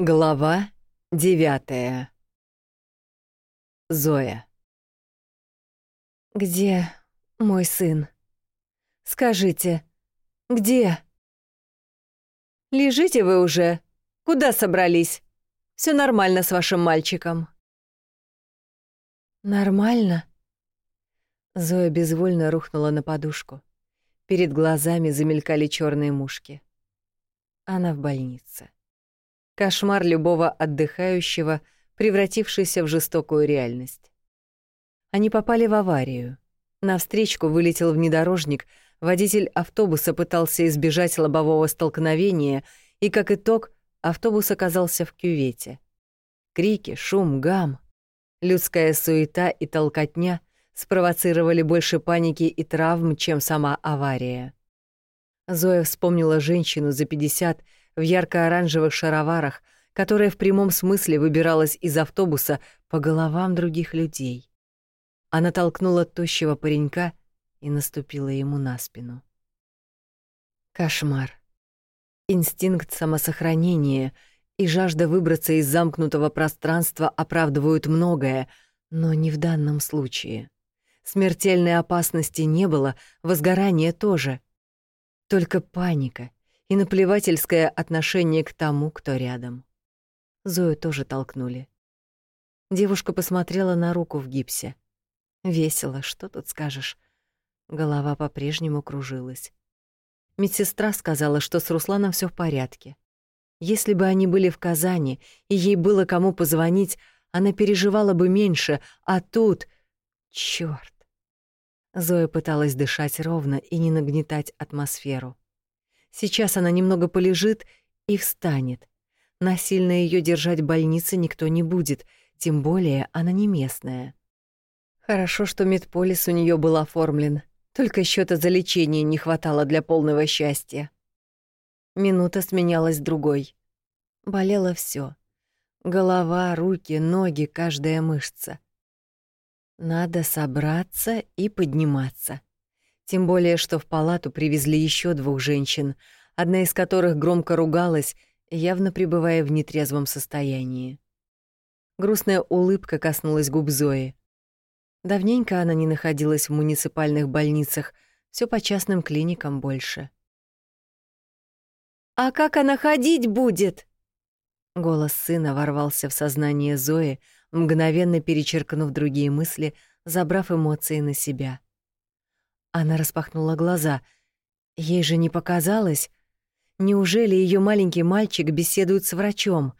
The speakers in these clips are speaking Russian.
Глава девятая. Зоя. «Где мой сын? Скажите, где?» «Лежите вы уже. Куда собрались? Все нормально с вашим мальчиком». «Нормально?» Зоя безвольно рухнула на подушку. Перед глазами замелькали черные мушки. Она в больнице. Кошмар любого отдыхающего, превратившийся в жестокую реальность. Они попали в аварию. На встречку вылетел внедорожник, водитель автобуса пытался избежать лобового столкновения, и, как итог, автобус оказался в кювете. Крики, шум, гам, людская суета и толкотня спровоцировали больше паники и травм, чем сама авария. Зоя вспомнила женщину за 50 в ярко-оранжевых шароварах, которая в прямом смысле выбиралась из автобуса по головам других людей. Она толкнула тощего паренька и наступила ему на спину. Кошмар. Инстинкт самосохранения и жажда выбраться из замкнутого пространства оправдывают многое, но не в данном случае. Смертельной опасности не было, возгорания тоже. Только паника и наплевательское отношение к тому, кто рядом. Зою тоже толкнули. Девушка посмотрела на руку в гипсе. Весело, что тут скажешь. Голова по-прежнему кружилась. Медсестра сказала, что с Русланом все в порядке. Если бы они были в Казани, и ей было кому позвонить, она переживала бы меньше, а тут... Чёрт! Зоя пыталась дышать ровно и не нагнетать атмосферу. Сейчас она немного полежит и встанет. Насильно ее держать в больнице никто не будет, тем более она не местная. Хорошо, что медполис у нее был оформлен, только счета за лечение не хватало для полного счастья. Минута сменялась другой. Болело все: Голова, руки, ноги, каждая мышца. Надо собраться и подниматься. Тем более, что в палату привезли еще двух женщин, одна из которых громко ругалась, явно пребывая в нетрезвом состоянии. Грустная улыбка коснулась губ Зои. Давненько она не находилась в муниципальных больницах, все по частным клиникам больше. «А как она ходить будет?» Голос сына ворвался в сознание Зои, мгновенно перечеркнув другие мысли, забрав эмоции на себя. Она распахнула глаза. Ей же не показалось. Неужели ее маленький мальчик беседует с врачом?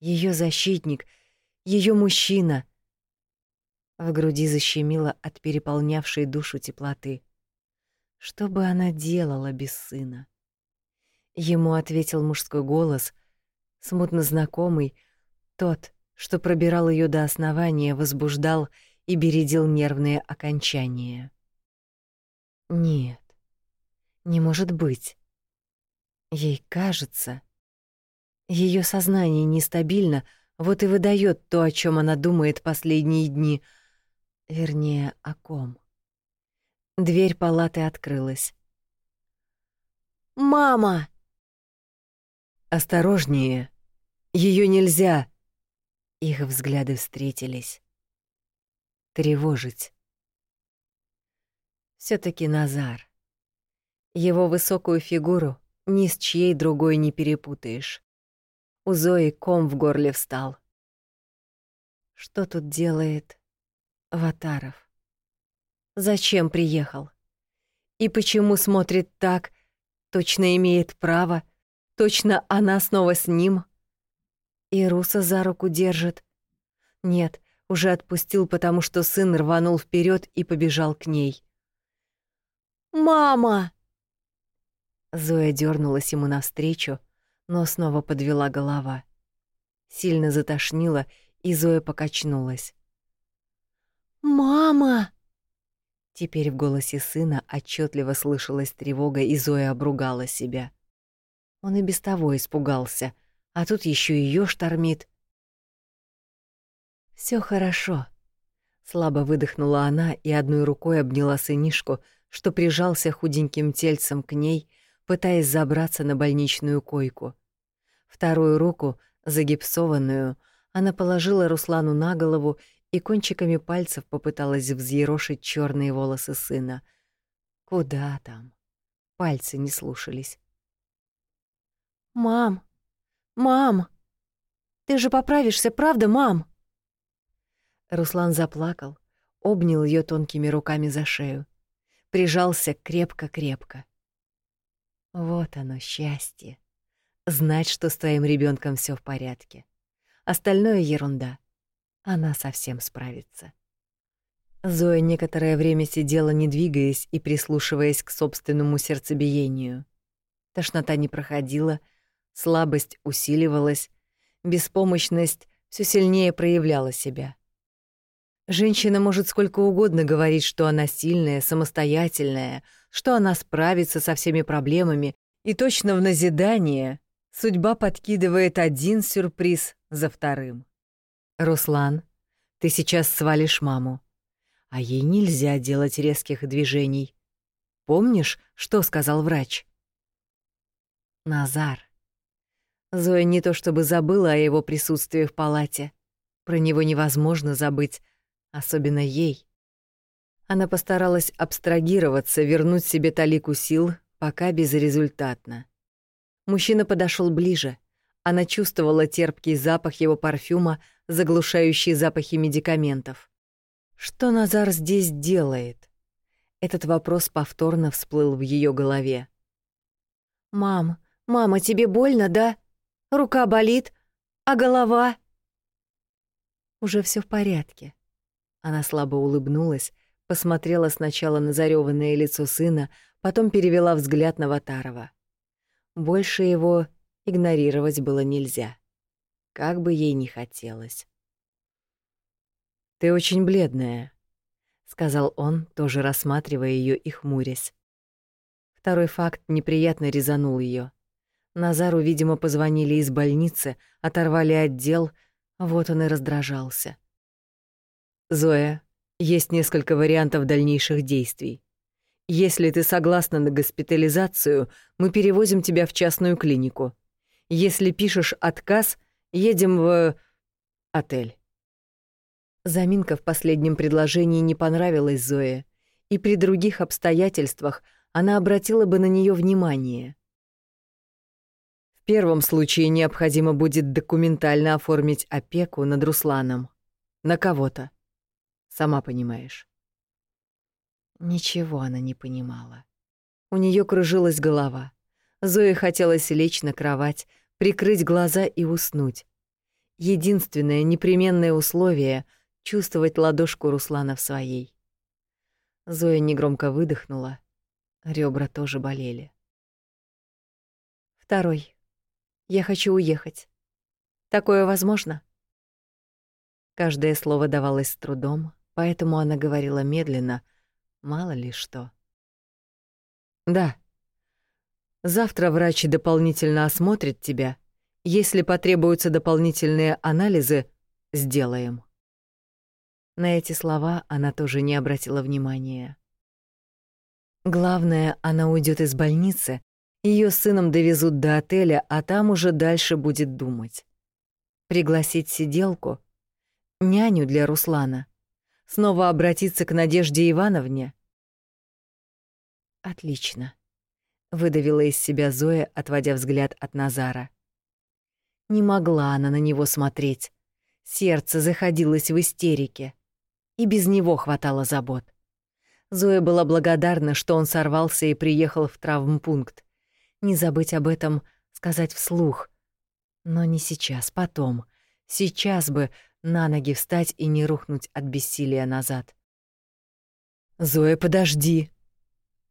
Ее защитник, ее мужчина. В груди защемило от переполнявшей душу теплоты. Что бы она делала без сына? Ему ответил мужской голос, смутно знакомый, тот, что пробирал ее до основания, возбуждал и бередил нервные окончания. Нет, не может быть. Ей кажется. Ее сознание нестабильно, вот и выдает то, о чем она думает последние дни. Вернее, о ком. Дверь палаты открылась. «Мама!» «Осторожнее! Ее нельзя!» Их взгляды встретились. Тревожить все таки Назар. Его высокую фигуру ни с чьей другой не перепутаешь. У Зои ком в горле встал. Что тут делает Ватаров? Зачем приехал? И почему смотрит так, точно имеет право, точно она снова с ним? И Руса за руку держит. Нет, уже отпустил, потому что сын рванул вперед и побежал к ней. «Мама!» Зоя дернулась ему навстречу, но снова подвела голова. Сильно затошнило, и Зоя покачнулась. «Мама!» Теперь в голосе сына отчетливо слышалась тревога, и Зоя обругала себя. Он и без того испугался, а тут еще ее штормит. Все хорошо. Слабо выдохнула она и одной рукой обняла сынишку, что прижался худеньким тельцем к ней, пытаясь забраться на больничную койку. Вторую руку Загипсованную она положила Руслану на голову и кончиками пальцев попыталась взъерошить черные волосы сына. Куда там? Пальцы не слушались. «Мам! Мам! Ты же поправишься, правда, мам?» Руслан заплакал, обнял ее тонкими руками за шею, прижался крепко-крепко. Вот оно, счастье. Знать, что с твоим ребенком все в порядке. Остальное ерунда. Она совсем справится. Зоя некоторое время сидела, не двигаясь и прислушиваясь к собственному сердцебиению. Тошнота не проходила, слабость усиливалась, беспомощность все сильнее проявляла себя. Женщина может сколько угодно говорить, что она сильная, самостоятельная, что она справится со всеми проблемами, и точно в назидание судьба подкидывает один сюрприз за вторым. «Руслан, ты сейчас свалишь маму, а ей нельзя делать резких движений. Помнишь, что сказал врач?» «Назар». Зоя не то чтобы забыла о его присутствии в палате. Про него невозможно забыть, особенно ей. Она постаралась абстрагироваться, вернуть себе талику сил, пока безрезультатно. Мужчина подошел ближе. Она чувствовала терпкий запах его парфюма, заглушающий запахи медикаментов. Что Назар здесь делает? Этот вопрос повторно всплыл в ее голове. «Мам, мама, тебе больно, да? Рука болит, а голова?» «Уже все в порядке», она слабо улыбнулась, посмотрела сначала на зарёванное лицо сына, потом перевела взгляд на Ватарова. Больше его игнорировать было нельзя. Как бы ей ни хотелось. «Ты очень бледная», — сказал он, тоже рассматривая её и хмурясь. Второй факт неприятно резанул её. Назару, видимо, позвонили из больницы, оторвали отдел, вот он и раздражался. Зоя, есть несколько вариантов дальнейших действий. Если ты согласна на госпитализацию, мы перевозим тебя в частную клинику. Если пишешь отказ, едем в отель. Заминка в последнем предложении не понравилась Зое, и при других обстоятельствах она обратила бы на нее внимание. В первом случае необходимо будет документально оформить опеку над Русланом. На кого-то. Сама понимаешь. Ничего она не понимала. У нее кружилась голова. Зое хотелось лечь на кровать, прикрыть глаза и уснуть. Единственное непременное условие — чувствовать ладошку Руслана в своей. Зоя негромко выдохнула. Ребра тоже болели. Второй. Я хочу уехать. Такое возможно? Каждое слово давалось с трудом, поэтому она говорила медленно, мало ли что. «Да. Завтра врач дополнительно осмотрит тебя. Если потребуются дополнительные анализы, сделаем». На эти слова она тоже не обратила внимания. Главное, она уйдет из больницы, ее сыном довезут до отеля, а там уже дальше будет думать. Пригласить сиделку, няню для Руслана, Снова обратиться к Надежде Ивановне? Отлично, выдавила из себя Зоя, отводя взгляд от Назара. Не могла она на него смотреть. Сердце заходилось в истерике, и без него хватало забот. Зоя была благодарна, что он сорвался и приехал в травмпункт. Не забыть об этом, сказать вслух. Но не сейчас, потом. Сейчас бы, на ноги встать и не рухнуть от бессилия назад. «Зоя, подожди!»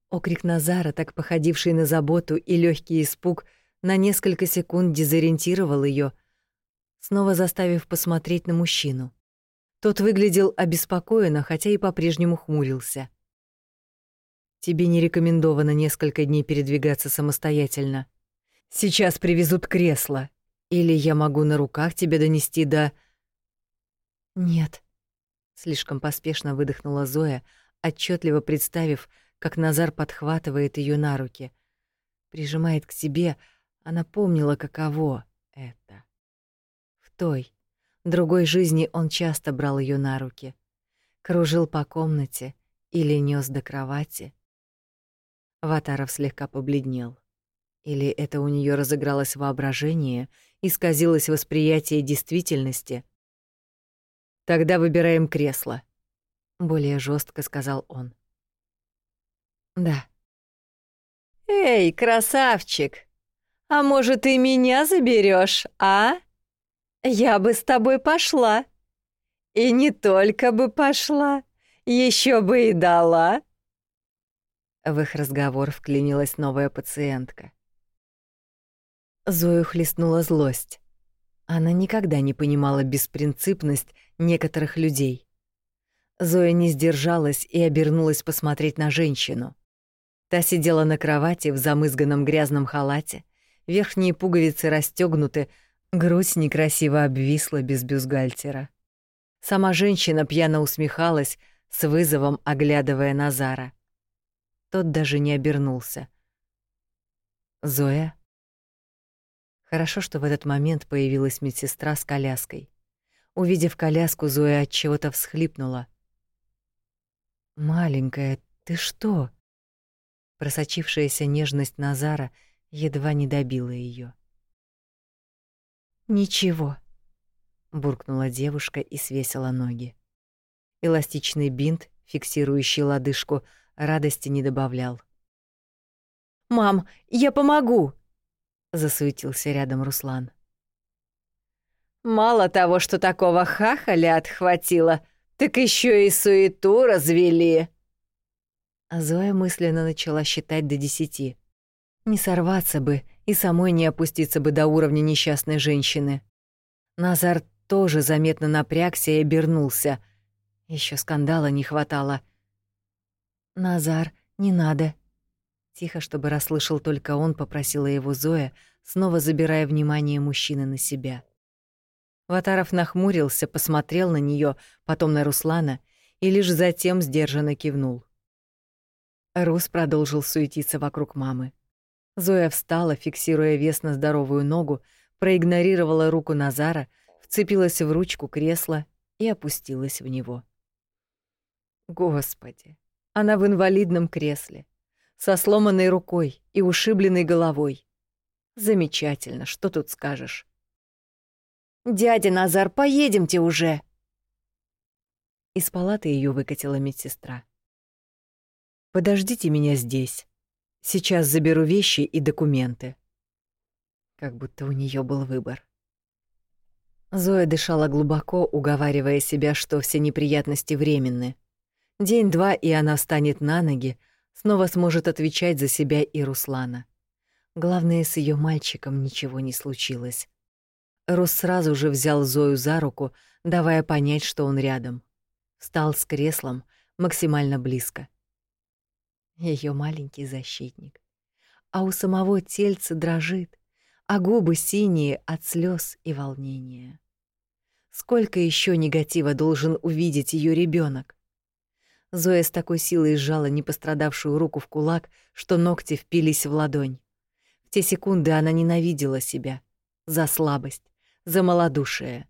Окрик Назара, так походивший на заботу и легкий испуг, на несколько секунд дезориентировал ее, снова заставив посмотреть на мужчину. Тот выглядел обеспокоенно, хотя и по-прежнему хмурился. «Тебе не рекомендовано несколько дней передвигаться самостоятельно. Сейчас привезут кресло, или я могу на руках тебя донести до...» «Нет», — слишком поспешно выдохнула Зоя, отчетливо представив, как Назар подхватывает ее на руки. Прижимает к себе, она помнила, каково это. той, другой жизни он часто брал ее на руки, кружил по комнате или нес до кровати. Ватаров слегка побледнел. Или это у нее разыгралось воображение, исказилось восприятие действительности? Тогда выбираем кресло, более жестко сказал он. Да. Эй, красавчик, а может, и меня заберешь, а? Я бы с тобой пошла. И не только бы пошла, еще бы и дала. В их разговор вклинилась новая пациентка. Зою хлестнула злость. Она никогда не понимала беспринципность некоторых людей. Зоя не сдержалась и обернулась посмотреть на женщину. Та сидела на кровати в замызганном грязном халате, верхние пуговицы расстёгнуты, грудь некрасиво обвисла без бюстгальтера. Сама женщина пьяно усмехалась, с вызовом оглядывая Назара. Тот даже не обернулся. «Зоя?» Хорошо, что в этот момент появилась медсестра с коляской. Увидев коляску, Зоя от чего-то всхлипнула. «Маленькая, ты что?» Просочившаяся нежность Назара едва не добила ее. «Ничего», — буркнула девушка и свесила ноги. Эластичный бинт, фиксирующий лодыжку, радости не добавлял. «Мам, я помогу!» — засуетился рядом Руслан. «Мало того, что такого хахаля отхватило, так еще и суету развели!» Зоя мысленно начала считать до десяти. Не сорваться бы и самой не опуститься бы до уровня несчастной женщины. Назар тоже заметно напрягся и обернулся. Еще скандала не хватало. «Назар, не надо». Тихо, чтобы расслышал только он, попросила его Зоя, снова забирая внимание мужчины на себя. Ватаров нахмурился, посмотрел на нее, потом на Руслана и лишь затем сдержанно кивнул. Рус продолжил суетиться вокруг мамы. Зоя встала, фиксируя вес на здоровую ногу, проигнорировала руку Назара, вцепилась в ручку кресла и опустилась в него. Господи, она в инвалидном кресле, со сломанной рукой и ушибленной головой. Замечательно, что тут скажешь? «Дядя Назар, поедемте уже!» Из палаты ее выкатила медсестра. «Подождите меня здесь. Сейчас заберу вещи и документы». Как будто у нее был выбор. Зоя дышала глубоко, уговаривая себя, что все неприятности временны. День-два, и она встанет на ноги, снова сможет отвечать за себя и Руслана. Главное, с ее мальчиком ничего не случилось. Рус сразу же взял Зою за руку, давая понять, что он рядом. Встал с креслом максимально близко. Ее маленький защитник. А у самого тельца дрожит, а губы синие от слез и волнения. Сколько еще негатива должен увидеть ее ребенок? Зоя с такой силой сжала непострадавшую руку в кулак, что ногти впились в ладонь. В те секунды она ненавидела себя. За слабость, за малодушие.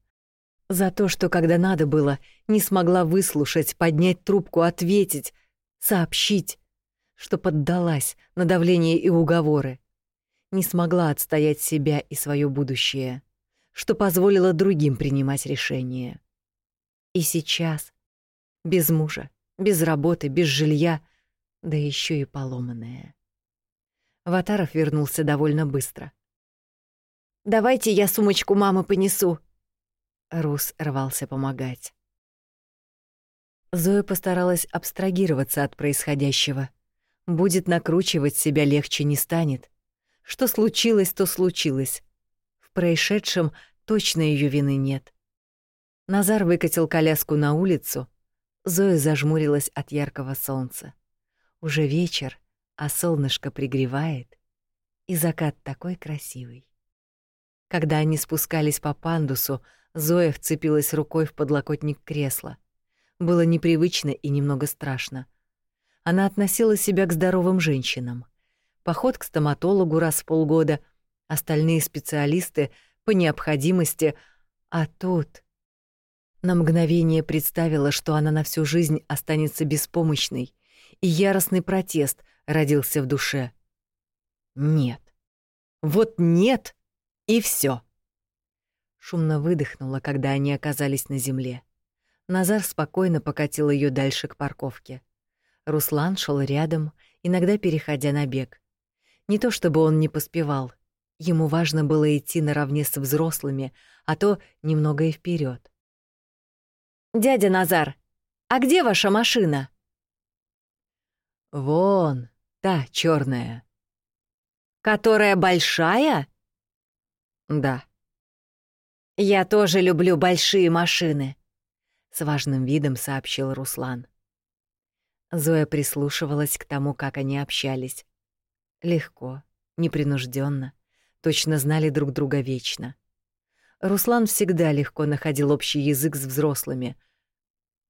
За то, что, когда надо было, не смогла выслушать, поднять трубку, ответить, сообщить, что поддалась на давление и уговоры. Не смогла отстоять себя и свое будущее, что позволила другим принимать решения. И сейчас, без мужа, без работы, без жилья, да еще и поломанная. Ватаров вернулся довольно быстро. «Давайте я сумочку мамы понесу». Рус рвался помогать. Зоя постаралась абстрагироваться от происходящего. Будет накручивать себя легче не станет. Что случилось, то случилось. В происшедшем точно ее вины нет. Назар выкатил коляску на улицу, Зоя зажмурилась от яркого солнца. Уже вечер, а солнышко пригревает, и закат такой красивый. Когда они спускались по пандусу, Зоя вцепилась рукой в подлокотник кресла. Было непривычно и немного страшно. Она относила себя к здоровым женщинам. Поход к стоматологу раз в полгода, остальные специалисты по необходимости, А тут... На мгновение представила, что она на всю жизнь останется беспомощной, и яростный протест родился в душе. Нет. Вот нет, и все. Шумно выдохнула, когда они оказались на земле. Назар спокойно покатил ее дальше к парковке. Руслан шел рядом, иногда переходя на бег. Не то чтобы он не поспевал. Ему важно было идти наравне с взрослыми, а то немного и вперед. «Дядя Назар, а где ваша машина?» «Вон, та черная. «Которая большая?» «Да». «Я тоже люблю большие машины», — с важным видом сообщил Руслан. Зоя прислушивалась к тому, как они общались. Легко, непринужденно, точно знали друг друга вечно. Руслан всегда легко находил общий язык с взрослыми.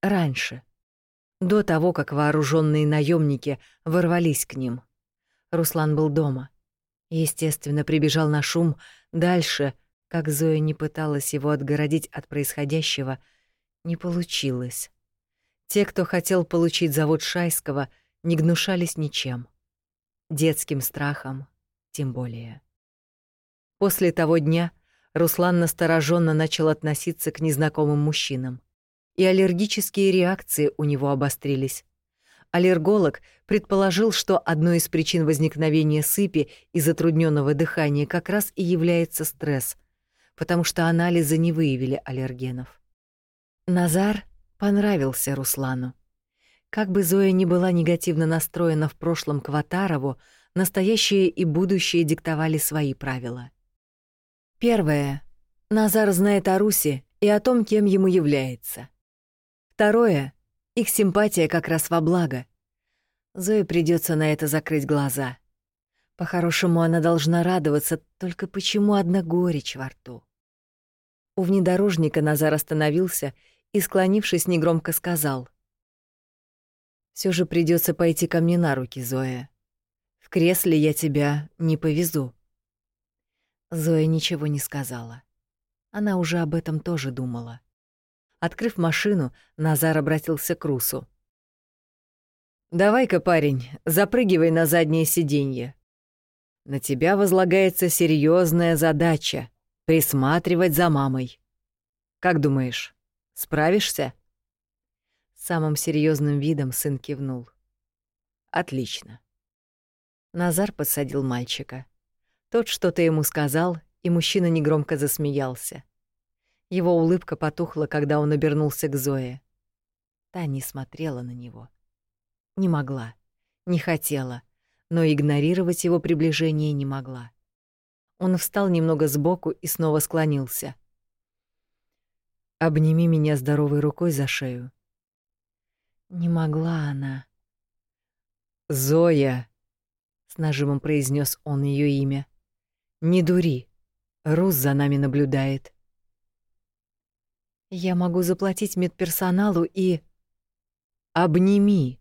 Раньше, до того, как вооруженные наемники ворвались к ним. Руслан был дома. Естественно, прибежал на шум. Дальше, как Зоя не пыталась его отгородить от происходящего, не получилось. Те, кто хотел получить завод Шайского, не гнушались ничем. Детским страхом тем более. После того дня Руслан настороженно начал относиться к незнакомым мужчинам. И аллергические реакции у него обострились. Аллерголог предположил, что одной из причин возникновения сыпи и затрудненного дыхания как раз и является стресс, потому что анализы не выявили аллергенов. Назар понравился Руслану. Как бы Зоя ни была негативно настроена в прошлом к Ватарову, настоящее и будущее диктовали свои правила. Первое. Назар знает о Руси и о том, кем ему является. Второе. Их симпатия как раз во благо. Зое придется на это закрыть глаза. По-хорошему, она должна радоваться, только почему одна горечь во рту? У внедорожника Назар остановился и, склонившись, негромко сказал. «Все же придется пойти ко мне на руки, Зоя. В кресле я тебя не повезу». Зоя ничего не сказала. Она уже об этом тоже думала. Открыв машину, Назар обратился к Русу. «Давай-ка, парень, запрыгивай на заднее сиденье. На тебя возлагается серьезная задача — присматривать за мамой. Как думаешь, Справишься?» Самым серьезным видом сын кивнул. «Отлично». Назар подсадил мальчика. Тот что-то ему сказал, и мужчина негромко засмеялся. Его улыбка потухла, когда он обернулся к Зое. Та не смотрела на него. Не могла, не хотела, но игнорировать его приближение не могла. Он встал немного сбоку и снова склонился — Обними меня здоровой рукой за шею. Не могла она. Зоя, с нажимом произнес он ее имя. Не дури. Рус за нами наблюдает. Я могу заплатить медперсоналу и обними.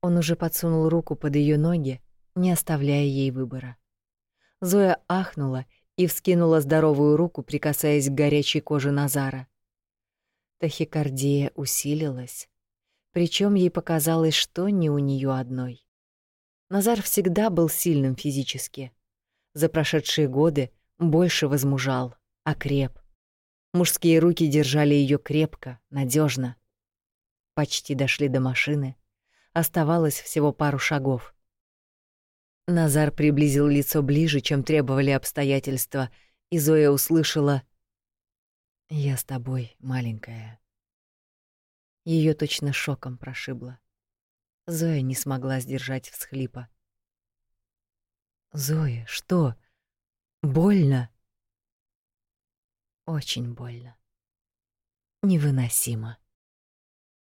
Он уже подсунул руку под ее ноги, не оставляя ей выбора. Зоя ахнула и вскинула здоровую руку, прикасаясь к горячей коже Назара. Тахикардия усилилась, причем ей показалось, что не у нее одной. Назар всегда был сильным физически. За прошедшие годы больше возмужал, окреп. Мужские руки держали ее крепко, надежно. Почти дошли до машины. Оставалось всего пару шагов. Назар приблизил лицо ближе, чем требовали обстоятельства, и Зоя услышала «Я с тобой, маленькая». Ее точно шоком прошибло. Зоя не смогла сдержать всхлипа. «Зоя, что? Больно?» «Очень больно. Невыносимо».